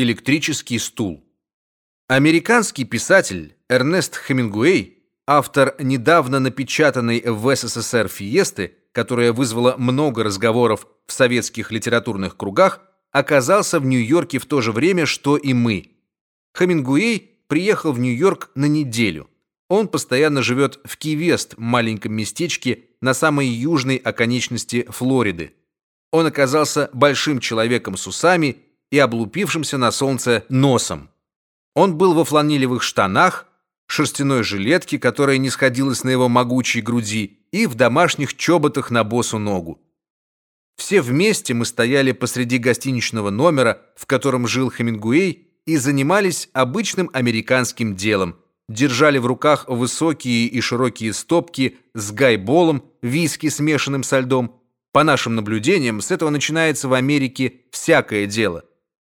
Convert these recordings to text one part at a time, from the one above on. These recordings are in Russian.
Электрический стул. Американский писатель Эрнест Хемингуэй, автор недавно напечатанной в СССР Фиесты, которая вызвала много разговоров в советских литературных кругах, оказался в Нью-Йорке в то же время, что и мы. Хемингуэй приехал в Нью-Йорк на неделю. Он постоянно живет в Ки-Вест, маленьком местечке на самой южной оконечности Флориды. Он оказался большим человеком с усами и облупившимся на солнце носом. Он был во фланелевых штанах, шерстяной жилетке, которая не сходилась на его могучей груди, и в домашних чоботах на босу ногу. Все вместе мы стояли посреди гостиничного номера, в котором жил Хемингуэй, и занимались обычным американским делом. Держали в руках высокие и широкие стопки с гайболом, виски, смешанным со льдом. По нашим наблюдениям, с этого начинается в Америке всякое дело.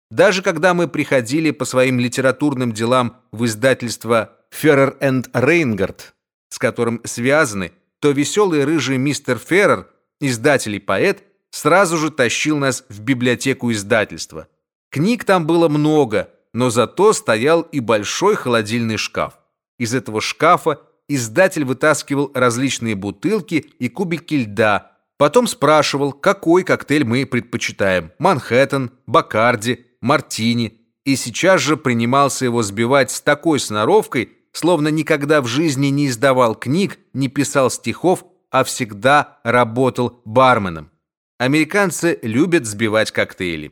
Даже когда мы приходили по своим литературным делам в издательство Феррер энд Рейнгард, с которым связаны, то веселый рыжий мистер Феррер, издатель и поэт, сразу же тащил нас в библиотеку издательства. Книг там было много, но зато стоял и большой холодильный шкаф. Из этого шкафа издатель вытаскивал различные бутылки и кубики льда, потом спрашивал, какой коктейль мы предпочитаем: Манхэттен, Бакарди, Мартини, и сейчас же принимался его сбивать с такой сноровкой, словно никогда в жизни не издавал книг, не писал стихов, а всегда работал барменом. Американцы любят сбивать коктейли.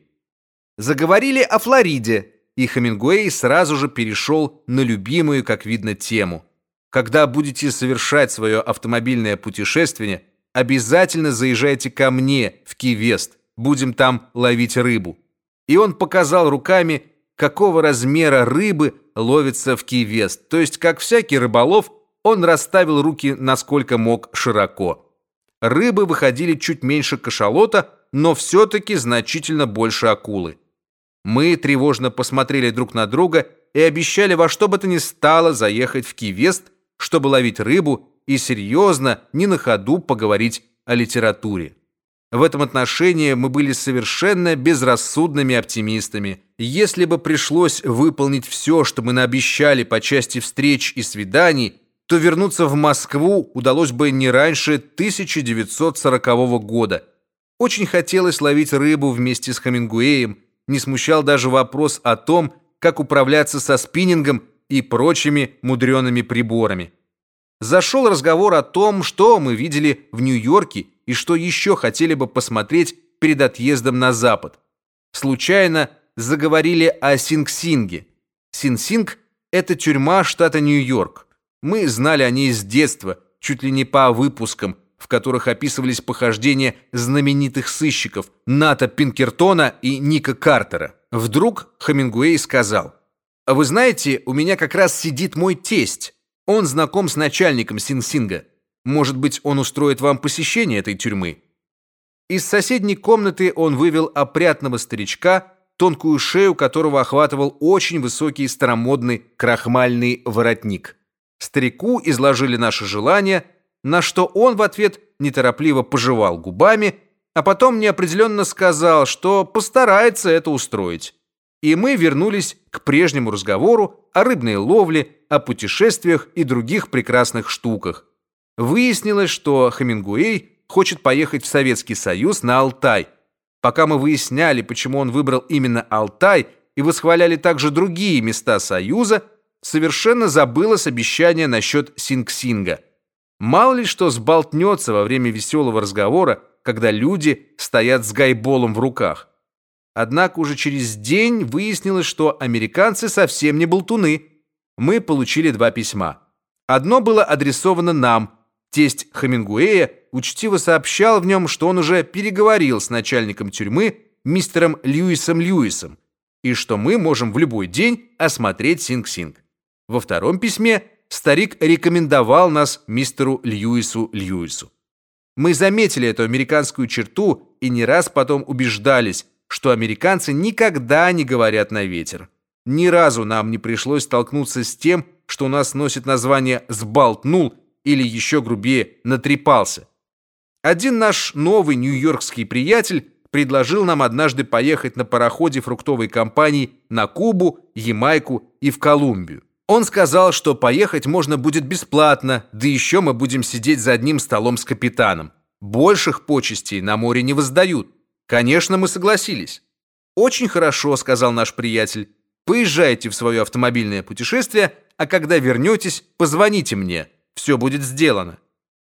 Заговорили о Флориде, и Хемингуэй сразу же перешел на любимую, как видно, тему. Когда будете совершать свое автомобильное путешествие, обязательно заезжайте ко мне в Ки-Вест. Будем там ловить рыбу. И он показал руками, какого размера рыбы ловится в Ки-Вест. То есть, как всякий рыболов, он расставил руки насколько мог широко рыбы выходили чуть меньше кашалота, но все-таки значительно больше акулы. Мы тревожно посмотрели друг на друга и обещали во что бы то ни стало заехать в Кивест, чтобы ловить рыбу и серьезно, не на ходу поговорить о литературе. В этом отношении мы были совершенно безрассудными оптимистами. Если бы пришлось выполнить все, что мы наобещали по части встреч и свиданий, то вернуться в Москву удалось бы не раньше 1940 года. Очень хотелось ловить рыбу вместе с Хемингуэем, не смущал даже вопрос о том, как управляться со спиннингом и прочими мудреными приборами. Зашел разговор о том, что мы видели в Нью-Йорке и что еще хотели бы посмотреть перед отъездом на запад. Случайно заговорили о Синг-Синге. Синг-Синг это тюрьма штата Нью-Йорк. Мы знали о ней с детства, чуть ли не по выпускам, в которых описывались похождения знаменитых сыщиков Ната Пинкертона и Ника Картера. Вдруг Хемингуэй сказал: "А вы знаете, у меня как раз сидит мой тесть. Он знаком с начальником Синг-Синга. Может быть, он устроит вам посещение этой тюрьмы?" Из соседней комнаты он вывел опрятного старичка, тонкую шею которого охватывал очень высокий старомодный крахмальный воротник. Старику изложили наши желания, на что он в ответ неторопливо пожевал губами, а потом неопределенно сказал, что постарается это устроить. И мы вернулись к прежнему разговору о рыбной ловле, о путешествиях и других прекрасных штуках. Выяснилось, что Хемингуэй хочет поехать в Советский Союз на Алтай. Пока мы выясняли, почему он выбрал именно Алтай и восхваляли также другие места Союза, совершенно забылось обещание насчет Синг-Синга. Мало ли что сболтнется во время веселого разговора, когда люди стоят с гайболом в руках. Однако уже через день выяснилось, что американцы совсем не болтуны. Мы получили два письма. Одно было адресовано нам. Тесть Хемингуэя учтиво сообщал в нем, что он уже переговорил с начальником тюрьмы мистером Льюисом Льюисом и что мы можем в любой день осмотреть Синг-Синг. Во втором письме старик рекомендовал нас мистеру Льюису Льюису. Мы заметили эту американскую черту и не раз потом убеждались, что американцы никогда не говорят на ветер. Ни разу нам не пришлось столкнуться с тем, что у нас носит название сболтнул или еще грубее натрепался. Один наш новый нью-йоркский приятель предложил нам однажды поехать на пароходе фруктовой компании на Кубу, Ямайку и в Колумбию. Он сказал, что поехать можно будет бесплатно, да еще мы будем сидеть за одним столом с капитаном. Больших почестей на море не воздают. Конечно, мы согласились. Очень хорошо, сказал наш приятель. Поезжайте в свое автомобильное путешествие, а когда вернетесь, позвоните мне. Все будет сделано.